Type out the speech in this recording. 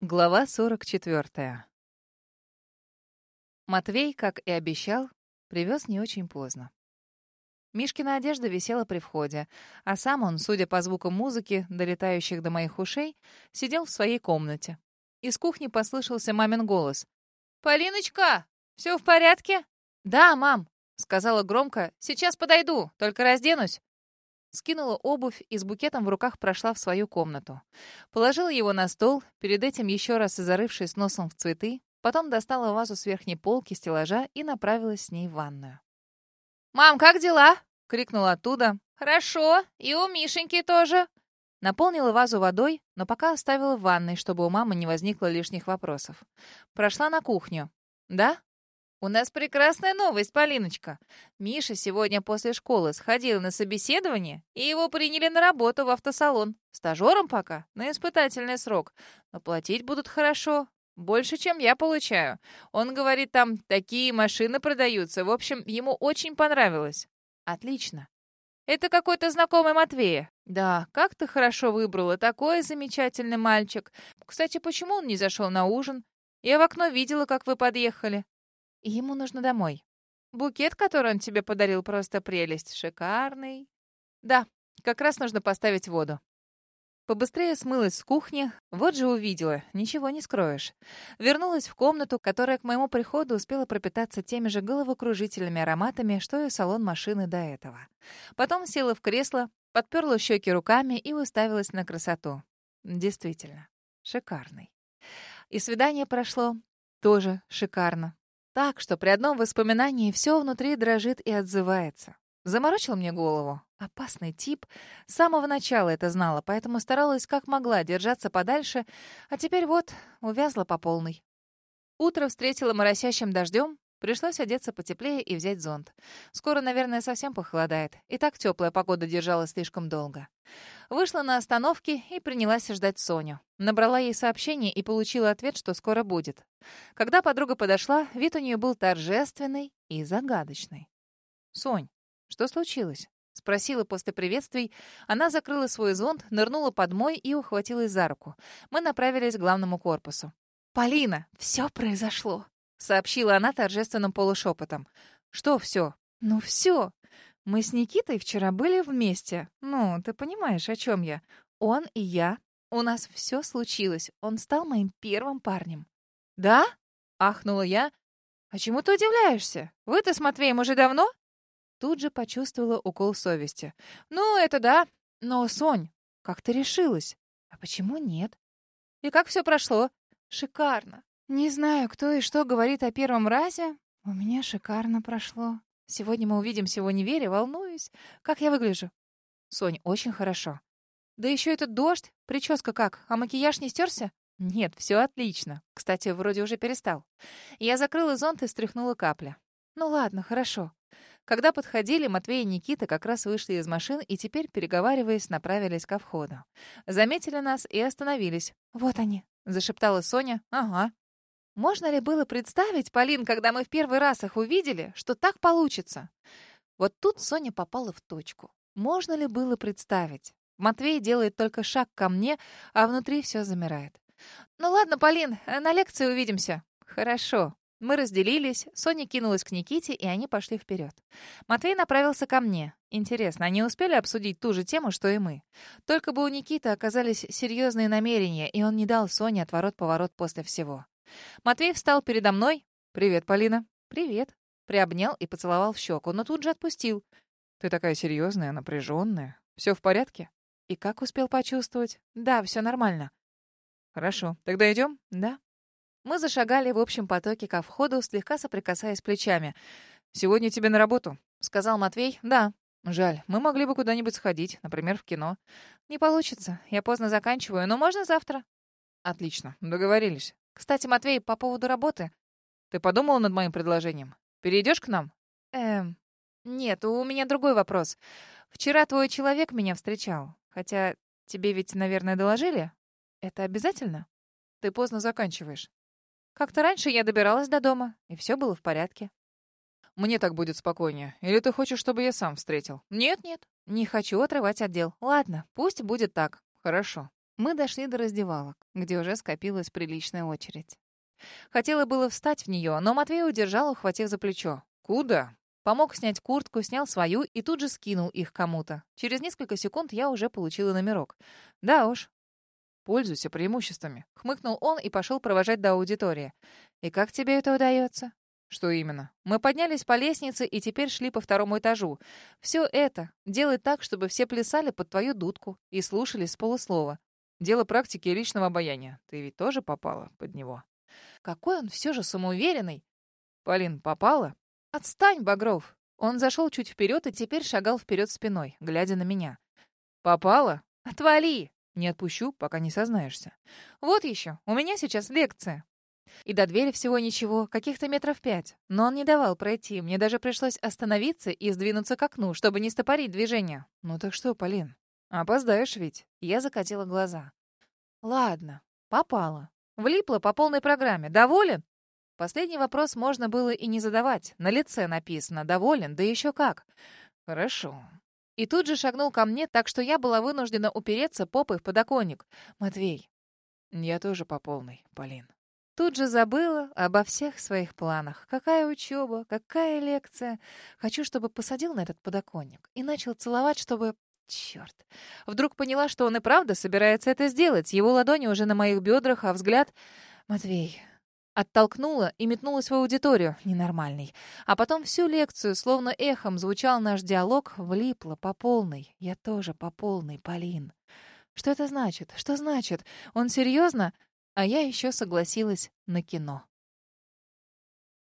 Глава 44. Матвей, как и обещал, привез не очень поздно. Мишкина одежда висела при входе, а сам он, судя по звукам музыки, долетающих до моих ушей, сидел в своей комнате. Из кухни послышался мамин голос. «Полиночка, все в порядке?» «Да, мам», — сказала громко. «Сейчас подойду, только разденусь». Скинула обувь и с букетом в руках прошла в свою комнату. Положила его на стол, перед этим еще раз зарывшись носом в цветы, потом достала вазу с верхней полки стеллажа и направилась с ней в ванную. «Мам, как дела?» — крикнула оттуда. «Хорошо, и у Мишеньки тоже». Наполнила вазу водой, но пока оставила в ванной, чтобы у мамы не возникло лишних вопросов. Прошла на кухню. «Да?» «У нас прекрасная новость, Полиночка. Миша сегодня после школы сходил на собеседование, и его приняли на работу в автосалон. Стажером пока, на испытательный срок. Но платить будут хорошо. Больше, чем я получаю. Он говорит, там такие машины продаются. В общем, ему очень понравилось. Отлично. Это какой-то знакомый Матвея. Да, как ты хорошо выбрала. Такой замечательный мальчик. Кстати, почему он не зашел на ужин? Я в окно видела, как вы подъехали. Ему нужно домой. Букет, который он тебе подарил, просто прелесть. Шикарный. Да, как раз нужно поставить воду. Побыстрее смылась с кухни. Вот же увидела. Ничего не скроешь. Вернулась в комнату, которая к моему приходу успела пропитаться теми же головокружительными ароматами, что и салон машины до этого. Потом села в кресло, подперла щеки руками и уставилась на красоту. Действительно, шикарный. И свидание прошло тоже шикарно. Так, что при одном воспоминании все внутри дрожит и отзывается. Заморочил мне голову. Опасный тип. С самого начала это знала, поэтому старалась как могла держаться подальше, а теперь вот увязла по полной. Утро встретила моросящим дождем, Пришлось одеться потеплее и взять зонт. Скоро, наверное, совсем похолодает. И так теплая погода держалась слишком долго. Вышла на остановке и принялась ждать Соню. Набрала ей сообщение и получила ответ, что скоро будет. Когда подруга подошла, вид у нее был торжественный и загадочный. «Сонь, что случилось?» — спросила после приветствий. Она закрыла свой зонт, нырнула под мой и ухватилась за руку. Мы направились к главному корпусу. «Полина, все произошло!» — сообщила она торжественным полушепотом. «Что все?» «Ну все. Мы с Никитой вчера были вместе. Ну, ты понимаешь, о чем я. Он и я. У нас все случилось. Он стал моим первым парнем». «Да?» — ахнула я. «А чему ты удивляешься? Вы-то с Матвеем уже давно?» Тут же почувствовала укол совести. «Ну, это да. Но, Сонь, как ты решилась? А почему нет? И как все прошло? Шикарно. Не знаю, кто и что говорит о первом разе. У меня шикарно прошло. Сегодня мы увидимся в универе, волнуюсь. Как я выгляжу? Сонь, очень хорошо. Да еще этот дождь. Прическа как? А макияж не стерся? Нет, все отлично. Кстати, вроде уже перестал. Я закрыла зонт и стряхнула капля. Ну ладно, хорошо. Когда подходили, Матвей и Никита как раз вышли из машин и теперь, переговариваясь, направились ко входу. Заметили нас и остановились. «Вот они», — зашептала Соня. «Ага». Можно ли было представить, Полин, когда мы в первый раз их увидели, что так получится? Вот тут Соня попала в точку. Можно ли было представить? Матвей делает только шаг ко мне, а внутри все замирает. «Ну ладно, Полин, на лекции увидимся». «Хорошо». Мы разделились, Соня кинулась к Никите, и они пошли вперед. Матвей направился ко мне. Интересно, они успели обсудить ту же тему, что и мы? Только бы у Никиты оказались серьезные намерения, и он не дал Соне отворот-поворот после всего. Матвей встал передо мной. «Привет, Полина». «Привет». Приобнял и поцеловал в щеку, но тут же отпустил. «Ты такая серьезная, напряженная. Все в порядке?» «И как успел почувствовать?» «Да, все нормально». «Хорошо. Тогда идем?» «Да». Мы зашагали в общем потоке ко входу, слегка соприкасаясь плечами. «Сегодня тебе на работу?» — сказал Матвей. «Да». «Жаль. Мы могли бы куда-нибудь сходить, например, в кино». «Не получится. Я поздно заканчиваю, но можно завтра». «Отлично. Договорились. Кстати, Матвей, по поводу работы. Ты подумал над моим предложением? Перейдешь к нам? Эм, нет, у меня другой вопрос. Вчера твой человек меня встречал. Хотя тебе ведь, наверное, доложили? Это обязательно? Ты поздно заканчиваешь. Как-то раньше я добиралась до дома, и все было в порядке. Мне так будет спокойнее. Или ты хочешь, чтобы я сам встретил? Нет, нет. Не хочу отрывать отдел. Ладно, пусть будет так. Хорошо. Мы дошли до раздевалок, где уже скопилась приличная очередь. Хотела было встать в нее, но Матвей удержал, ухватив за плечо. «Куда?» Помог снять куртку, снял свою и тут же скинул их кому-то. Через несколько секунд я уже получила номерок. «Да уж». «Пользуйся преимуществами», — хмыкнул он и пошел провожать до аудитории. «И как тебе это удается?» «Что именно?» «Мы поднялись по лестнице и теперь шли по второму этажу. Все это делай так, чтобы все плясали под твою дудку и слушали с полуслова. Дело практики и личного обаяния. Ты ведь тоже попала под него?» «Какой он все же самоуверенный!» «Полин, попала?» «Отстань, Багров!» Он зашел чуть вперед и теперь шагал вперед спиной, глядя на меня. «Попала? Отвали!» «Не отпущу, пока не сознаешься». «Вот еще, у меня сейчас лекция». И до двери всего ничего, каких-то метров пять. Но он не давал пройти. Мне даже пришлось остановиться и сдвинуться к окну, чтобы не стопорить движение. «Ну так что, Полин, опоздаешь ведь?» Я закатила глаза. «Ладно, попала. Влипла по полной программе. Доволен?» Последний вопрос можно было и не задавать. На лице написано «доволен», да еще как. «Хорошо». И тут же шагнул ко мне, так что я была вынуждена упереться попой в подоконник. «Матвей». «Я тоже по полной, Полин». Тут же забыла обо всех своих планах. Какая учеба, какая лекция. Хочу, чтобы посадил на этот подоконник и начал целовать, чтобы... Черт. Вдруг поняла, что он и правда собирается это сделать. Его ладони уже на моих бедрах, а взгляд... Матвей, Оттолкнула и метнулась в аудиторию, ненормальный. А потом всю лекцию, словно эхом, звучал наш диалог, влипла по полной. Я тоже по полной, Полин. Что это значит? Что значит? Он серьезно? А я еще согласилась на кино.